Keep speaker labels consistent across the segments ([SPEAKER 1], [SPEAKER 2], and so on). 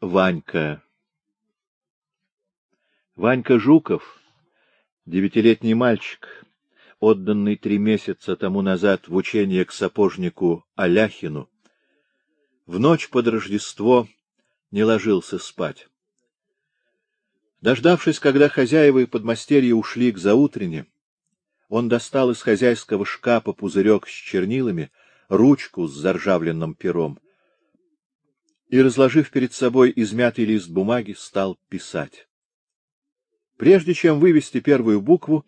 [SPEAKER 1] Ванька Ванька Жуков, девятилетний мальчик, отданный три месяца тому назад в учение к сапожнику Аляхину, в ночь под Рождество не ложился спать. Дождавшись, когда хозяева и подмастерья ушли к заутрене, он достал из хозяйского шкафа пузырек с чернилами, ручку с заржавленным пером и, разложив перед собой измятый лист бумаги, стал писать. Прежде чем вывести первую букву,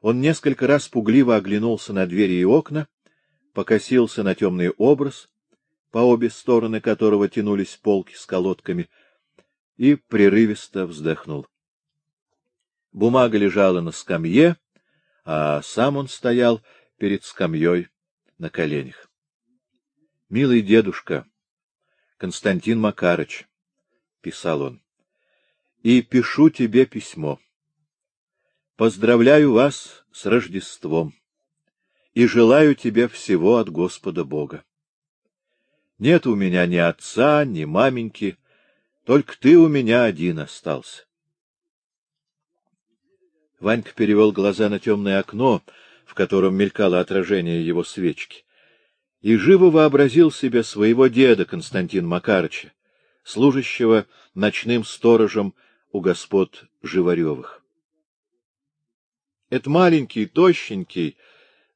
[SPEAKER 1] он несколько раз пугливо оглянулся на двери и окна, покосился на темный образ, по обе стороны которого тянулись полки с колодками, и прерывисто вздохнул. Бумага лежала на скамье, а сам он стоял перед скамьей на коленях. — Милый дедушка, Константин Макарыч, — писал он, — и пишу тебе письмо. Поздравляю вас с Рождеством и желаю тебе всего от Господа Бога. Нет у меня ни отца, ни маменьки, только ты у меня один остался. Ванька перевел глаза на темное окно, в котором мелькало отражение его свечки, и живо вообразил себе своего деда Константина Макарыча, служащего ночным сторожем у господ Живаревых. Это маленький, тощенький,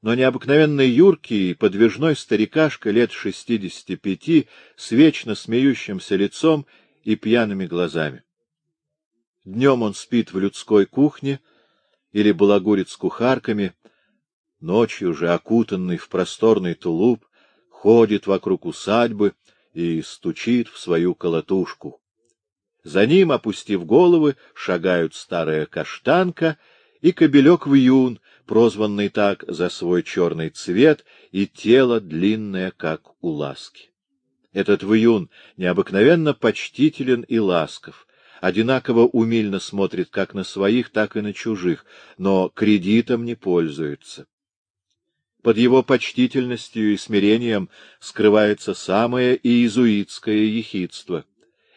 [SPEAKER 1] но необыкновенно юркий, подвижной старикашка лет шестидесяти пяти, с вечно смеющимся лицом и пьяными глазами. Днем он спит в людской кухне или балагурит с кухарками, ночью же, окутанный в просторный тулуп, ходит вокруг усадьбы и стучит в свою колотушку. За ним, опустив головы, шагают старая каштанка и кобелек вьюн, прозванный так за свой черный цвет и тело длинное, как у ласки. Этот вьюн необыкновенно почтителен и ласков, одинаково умильно смотрит как на своих, так и на чужих, но кредитом не пользуется. Под его почтительностью и смирением скрывается самое иезуитское ехидство.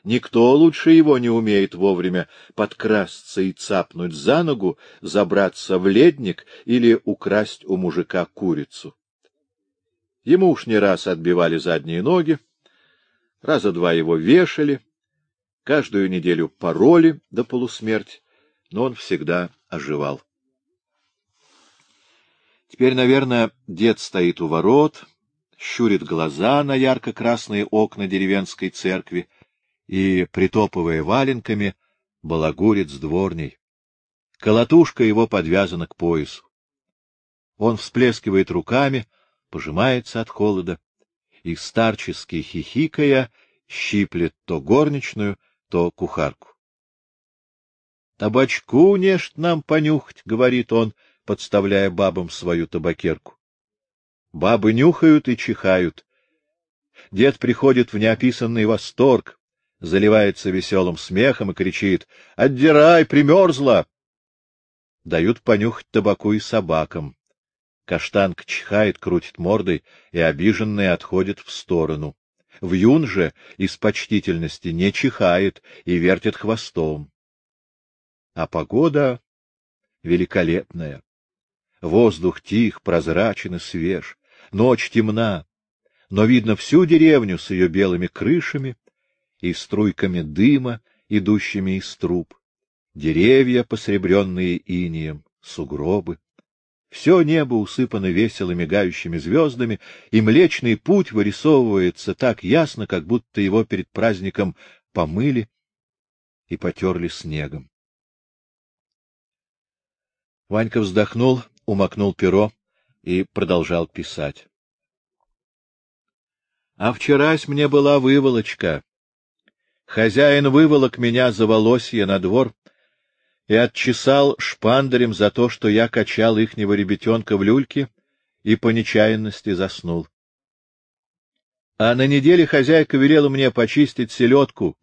[SPEAKER 1] Никто лучше его не умеет вовремя подкрасться и цапнуть за ногу, забраться в ледник или украсть у мужика курицу. Ему уж не раз отбивали задние ноги, раза два его вешали, каждую неделю пороли до полусмерти, но он всегда оживал. Теперь, наверное, дед стоит у ворот, щурит глаза на ярко-красные окна деревенской церкви и, притопывая валенками, балагурит с дворней. Колотушка его подвязана к поясу. Он всплескивает руками, пожимается от холода и, старчески хихикая, щиплет то горничную, то кухарку. — Табачку нешт нам понюхать, — говорит он, подставляя бабам свою табакерку. Бабы нюхают и чихают. Дед приходит в неописанный восторг, заливается веселым смехом и кричит «Отдирай, примерзла!» Дают понюхать табаку и собакам. Каштанка чихает, крутит мордой и обиженная отходит в сторону. Вьюн же из почтительности не чихает и вертит хвостом. А погода великолепная. Воздух тих, прозрачен и свеж, ночь темна, но видно всю деревню с ее белыми крышами и струйками дыма, идущими из труб, деревья, посребренные инием, сугробы. Все небо усыпано весело мигающими звездами, и Млечный Путь вырисовывается так ясно, как будто его перед праздником помыли и потерли снегом. Ванька вздохнул, умокнул перо и продолжал писать. А вчерась мне была выволочка. Хозяин выволок меня за волосье на двор и отчесал шпандарем за то, что я качал ихнего ребятенка в люльке и по нечаянности заснул. А на неделе хозяйка велела мне почистить селедку,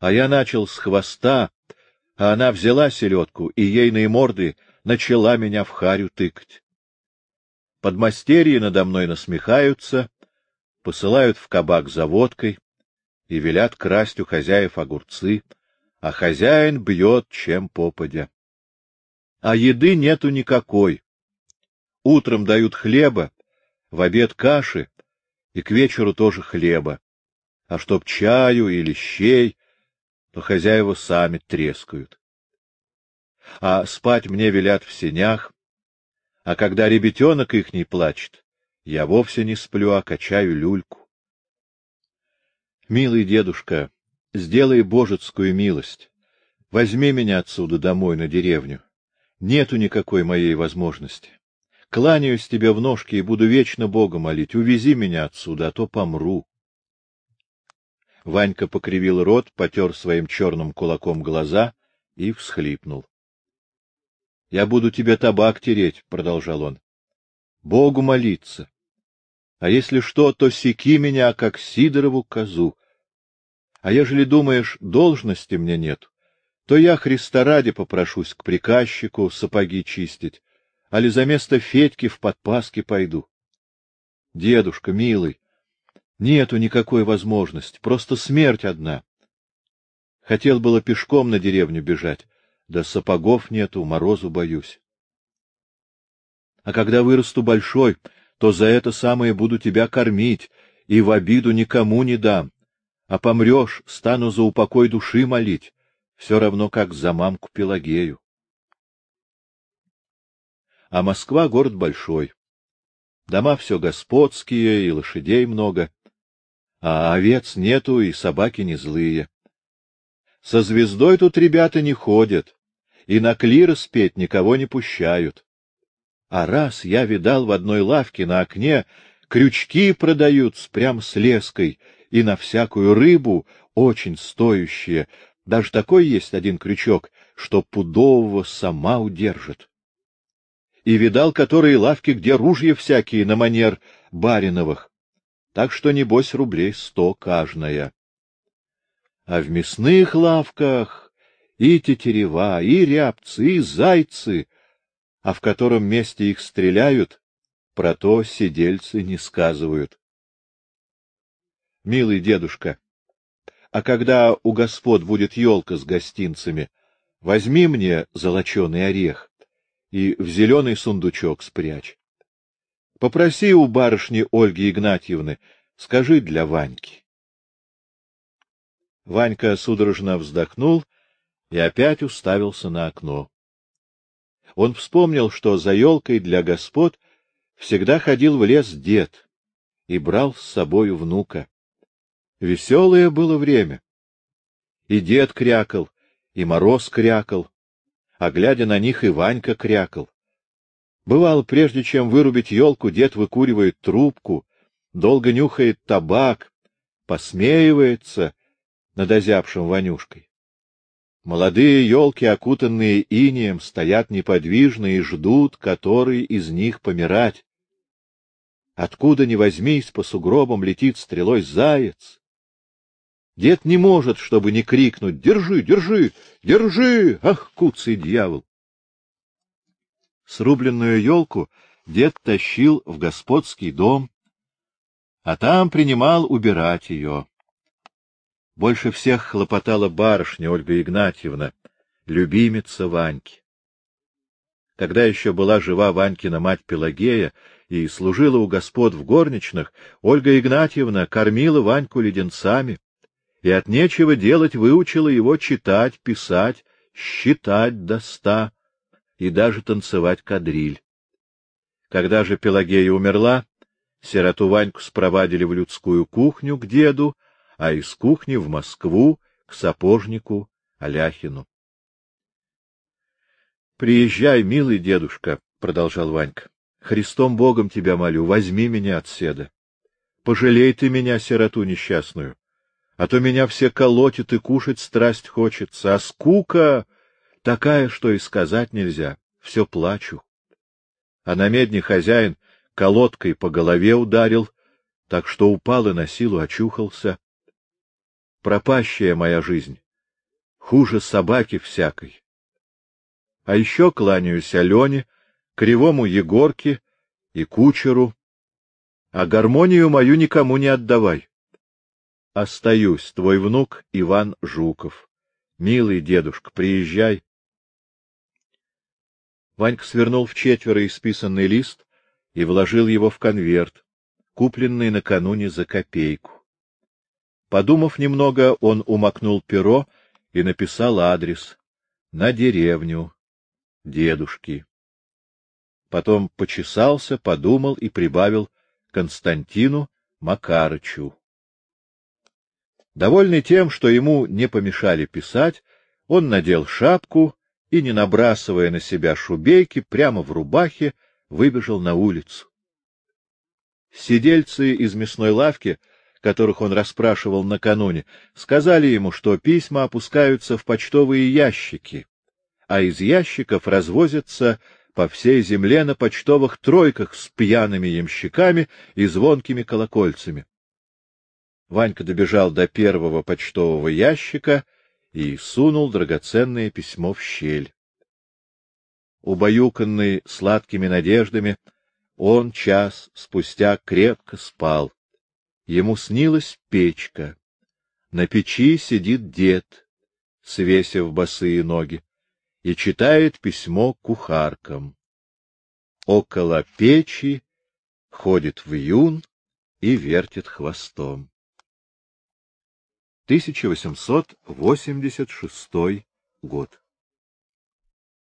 [SPEAKER 1] а я начал с хвоста, а она взяла селедку и ейные морды начала меня в харю тыкать. Подмастерья надо мной насмехаются, посылают в кабак за водкой, и велят красть у хозяев огурцы, а хозяин бьет, чем попадя. А еды нету никакой. Утром дают хлеба, в обед каши, и к вечеру тоже хлеба. А чтоб чаю или щей, то хозяева сами трескают. А спать мне велят в сенях, а когда ребятенок ихний плачет, я вовсе не сплю, а качаю люльку. Милый дедушка, сделай божецкую милость. Возьми меня отсюда домой на деревню. Нету никакой моей возможности. Кланяюсь тебе в ножки и буду вечно Бога молить. Увези меня отсюда, а то помру. Ванька покривил рот, потер своим черным кулаком глаза и всхлипнул. — Я буду тебе табак тереть, — продолжал он. — Богу молиться. А если что, то секи меня, как Сидорову козу. А ежели думаешь, должности мне нет, то я Христа ради попрошусь к приказчику сапоги чистить, али за место Федьки в подпаске пойду. Дедушка, милый, нету никакой возможности, просто смерть одна. Хотел было пешком на деревню бежать, да сапогов нету, морозу боюсь. А когда вырасту большой, то за это самое буду тебя кормить и в обиду никому не дам. А помрешь, стану за упокой души молить, все равно как за мамку Пелагею а Москва — город большой. Дома все господские, и лошадей много, а овец нету, и собаки не злые. Со звездой тут ребята не ходят, и на клир спеть никого не пущают. А раз я видал в одной лавке на окне крючки продают с прям с леской, и на всякую рыбу очень стоящие, даже такой есть один крючок, что пудового сама удержит и видал которые лавки, где ружья всякие на манер бариновых. Так что, небось, рублей сто каждая. А в мясных лавках и тетерева, и рябцы, и зайцы, а в котором месте их стреляют, про то сидельцы не сказывают. Милый дедушка, а когда у господ будет елка с гостинцами, возьми мне золоченый орех и в зеленый сундучок спрячь. Попроси у барышни Ольги Игнатьевны, скажи для Ваньки. Ванька судорожно вздохнул и опять уставился на окно. Он вспомнил, что за елкой для господ всегда ходил в лес дед и брал с собою внука. Веселое было время. И дед крякал, и мороз крякал, а глядя на них и Ванька крякал. Бывало, прежде чем вырубить елку, дед выкуривает трубку, долго нюхает табак, посмеивается над озябшим Ванюшкой. Молодые елки, окутанные инием, стоят неподвижно и ждут, который из них помирать. Откуда ни возьмись, по сугробам летит стрелой заяц. Дед не может, чтобы не крикнуть «Держи, держи, держи! Ах, куцый дьявол!» Срубленную елку дед тащил в господский дом, а там принимал убирать ее. Больше всех хлопотала барышня Ольга Игнатьевна, любимица Ваньки. Когда еще была жива Ванькина мать Пелагея и служила у господ в горничных, Ольга Игнатьевна кормила Ваньку леденцами, и от нечего делать выучила его читать, писать, считать до ста и даже танцевать кадриль. Когда же Пелагея умерла, сироту Ваньку спровадили в людскую кухню к деду, а из кухни в Москву к сапожнику Аляхину. — Приезжай, милый дедушка, — продолжал Ванька. — Христом Богом тебя молю, возьми меня от седа. Пожалей ты меня, сироту несчастную а то меня все колотит и кушать страсть хочется, а скука такая, что и сказать нельзя, все плачу. А на медне хозяин колодкой по голове ударил, так что упал и на силу очухался. Пропащая моя жизнь, хуже собаки всякой. А еще кланяюсь Алене, кривому Егорке и кучеру, а гармонию мою никому не отдавай. Остаюсь, твой внук Иван Жуков. Милый дедушка, приезжай. Ванька свернул в четверо исписанный лист и вложил его в конверт, купленный накануне за копейку. Подумав немного, он умокнул перо и написал адрес на деревню дедушки. Потом почесался, подумал и прибавил Константину Макарычу. Довольный тем, что ему не помешали писать, он надел шапку и, не набрасывая на себя шубейки, прямо в рубахе выбежал на улицу. Сидельцы из мясной лавки, которых он расспрашивал накануне, сказали ему, что письма опускаются в почтовые ящики, а из ящиков развозятся по всей земле на почтовых тройках с пьяными ямщиками и звонкими колокольцами. Ванька добежал до первого почтового ящика и сунул драгоценное письмо в щель. Убаюканный сладкими надеждами, он час спустя крепко спал. Ему снилась печка. На печи сидит дед, свесив босые ноги, и читает письмо кухаркам. Около печи ходит вьюн и вертит хвостом. 1886 год